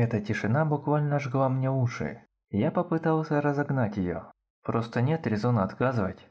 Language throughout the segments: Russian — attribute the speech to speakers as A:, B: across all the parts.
A: Эта тишина буквально жгла мне уши. Я попытался разогнать ее. Просто нет резона отказывать.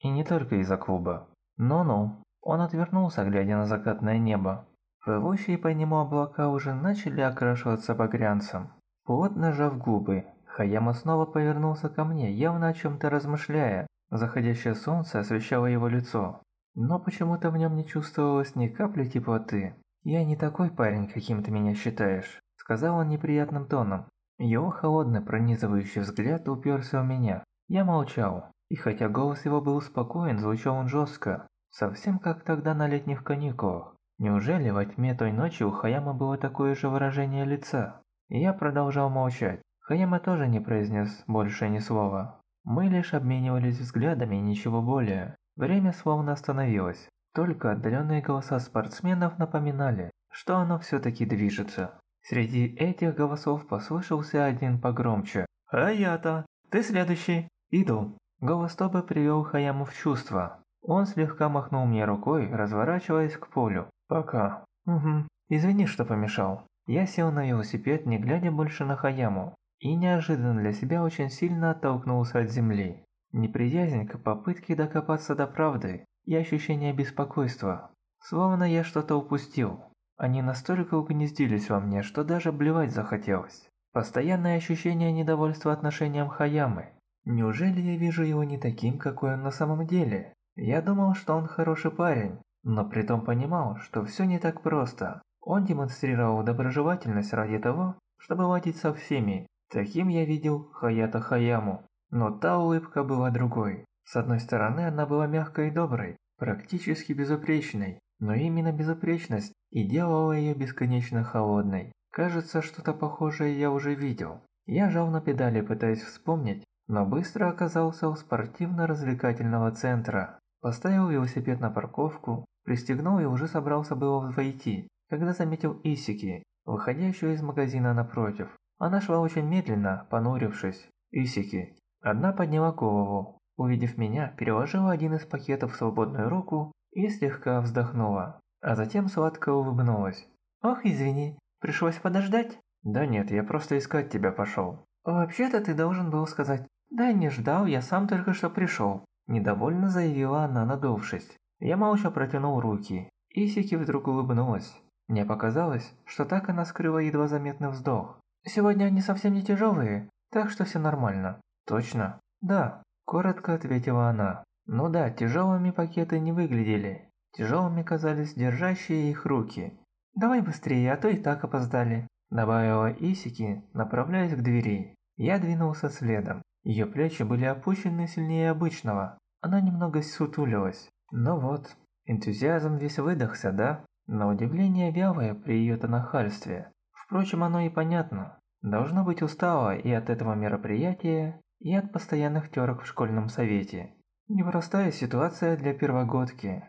A: И не только из-за клуба. Ну-ну. Он отвернулся, глядя на закатное небо. Плывущие по нему облака уже начали окрашиваться багрянцем. Плотно сжав губы, Хаяма снова повернулся ко мне, явно о чем-то размышляя. Заходящее солнце освещало его лицо. Но почему-то в нем не чувствовалось ни капли теплоты. «Я не такой парень, каким ты меня считаешь», – сказал он неприятным тоном. Его холодный пронизывающий взгляд уперся в меня. Я молчал, и хотя голос его был спокоен, звучал он жестко, совсем как тогда на летних каникулах. Неужели во тьме той ночи у Хаяма было такое же выражение лица? Я продолжал молчать. Хаяма тоже не произнес больше ни слова. Мы лишь обменивались взглядами и ничего более. Время словно остановилось. Только отдаленные голоса спортсменов напоминали, что оно все-таки движется. Среди этих голосов послышался один погромче. «А я-то! Ты следующий! Иду!» Голос Тобы привел Хаяму в чувство. Он слегка махнул мне рукой, разворачиваясь к полю. «Пока». «Угу. Извини, что помешал». Я сел на велосипед, не глядя больше на Хаяму, и неожиданно для себя очень сильно оттолкнулся от земли. Неприязнь к попытке докопаться до правды и ощущение беспокойства. Словно я что-то упустил. Они настолько угнездились во мне, что даже блевать захотелось. Постоянное ощущение недовольства отношением Хаямы. Неужели я вижу его не таким, какой он на самом деле? Я думал, что он хороший парень, но притом понимал, что все не так просто. Он демонстрировал доброжелательность ради того, чтобы водить со всеми. Таким я видел Хаята Хаяму. Но та улыбка была другой. С одной стороны, она была мягкой и доброй, практически безупречной. Но именно безупречность и делала ее бесконечно холодной. Кажется, что-то похожее я уже видел. Я жал на педали, пытаясь вспомнить, но быстро оказался у спортивно-развлекательного центра. Поставил велосипед на парковку, Пристегнул и уже собрался было войти, когда заметил Исики, выходящую из магазина напротив. Она шла очень медленно, понурившись. Исики. Одна подняла голову. Увидев меня, переложила один из пакетов в свободную руку и слегка вздохнула. А затем сладко улыбнулась. «Ох, извини, пришлось подождать?» «Да нет, я просто искать тебя пошел». «Вообще-то ты должен был сказать, да не ждал, я сам только что пришел», недовольно заявила она, надувшись. Я молча протянул руки. Исики вдруг улыбнулась. Мне показалось, что так она скрыла едва заметный вздох. «Сегодня они совсем не тяжелые, так что все нормально». «Точно?» «Да», – коротко ответила она. «Ну да, тяжелыми пакеты не выглядели. Тяжелыми казались держащие их руки. Давай быстрее, а то и так опоздали», – добавила Исики, направляясь к двери. Я двинулся следом. Ее плечи были опущены сильнее обычного. Она немного сутулилась. Ну вот, энтузиазм весь выдохся, да? На удивление вялое при ее-то нахальстве. Впрочем, оно и понятно. Должно быть устала и от этого мероприятия, и от постоянных терок в школьном совете. Непростая ситуация для первогодки.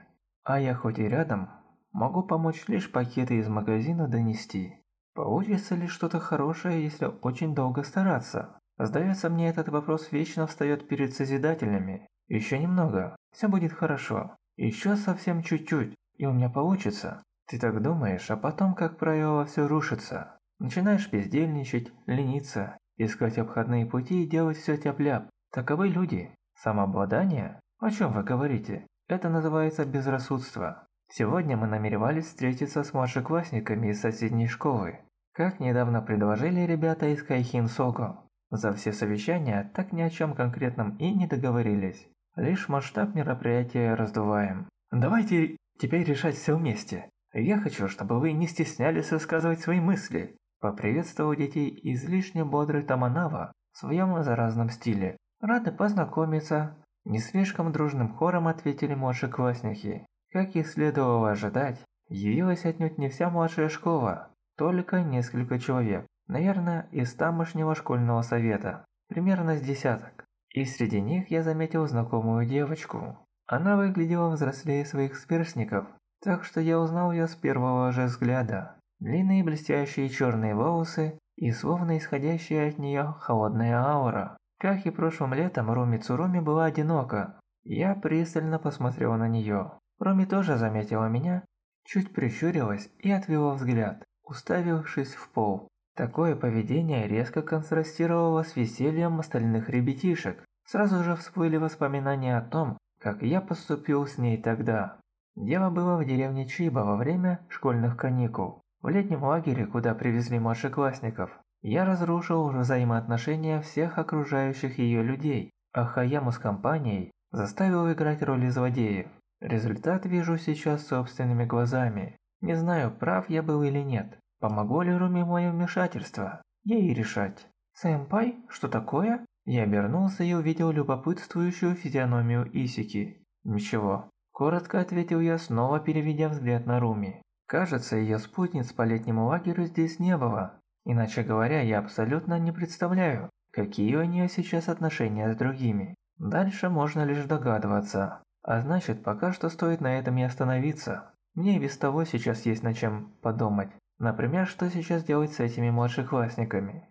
A: А я хоть и рядом, могу помочь лишь пакеты из магазина донести. Получится ли что-то хорошее, если очень долго стараться? Сдается мне, этот вопрос вечно встает перед Созидателями. Еще немного, все будет хорошо. Еще совсем чуть-чуть, и у меня получится. Ты так думаешь, а потом, как правило, все рушится. Начинаешь бездельничать, лениться, искать обходные пути и делать все тяп-ляп. Таковы люди. Самообладание? О чем вы говорите? Это называется безрассудство. Сегодня мы намеревались встретиться с младшеклассниками из соседней школы. Как недавно предложили ребята из Кайхин Сого. За все совещания так ни о чем конкретном и не договорились. Лишь масштаб мероприятия раздуваем. Давайте теперь решать все вместе. Я хочу, чтобы вы не стеснялись высказывать свои мысли. Поприветствовал детей излишне бодрый Таманава в своем заразном стиле. Рады познакомиться. Не слишком дружным хором ответили младшеклассники. Как и следовало ожидать, явилась отнюдь не вся младшая школа, только несколько человек. Наверное, из тамошнего школьного совета. Примерно с десяток. И среди них я заметил знакомую девочку. Она выглядела взрослее своих сверстников, так что я узнал ее с первого же взгляда. Длинные блестящие черные волосы и словно исходящая от нее холодная аура. Как и прошлым летом, Руми Цуруми была одинока. Я пристально посмотрел на нее. Руми тоже заметила меня, чуть прищурилась и отвела взгляд, уставившись в пол. Такое поведение резко контрастировало с весельем остальных ребятишек. Сразу же всплыли воспоминания о том, как я поступил с ней тогда. Дело было в деревне Чиба во время школьных каникул. В летнем лагере, куда привезли младшеклассников, я разрушил взаимоотношения всех окружающих ее людей, а Хаяму с компанией заставил играть роли злодеев. Результат вижу сейчас собственными глазами. Не знаю, прав я был или нет. Помогло ли Руми мое вмешательство? Ей решать. «Сэмпай, что такое?» Я обернулся и увидел любопытствующую физиономию Исики. «Ничего». Коротко ответил я, снова переведя взгляд на Руми. Кажется, ее спутниц по летнему лагерю здесь не было. Иначе говоря, я абсолютно не представляю, какие у нее сейчас отношения с другими. Дальше можно лишь догадываться. А значит, пока что стоит на этом и остановиться. Мне и без того сейчас есть над чем подумать. Например, что сейчас делать с этими младшеклассниками.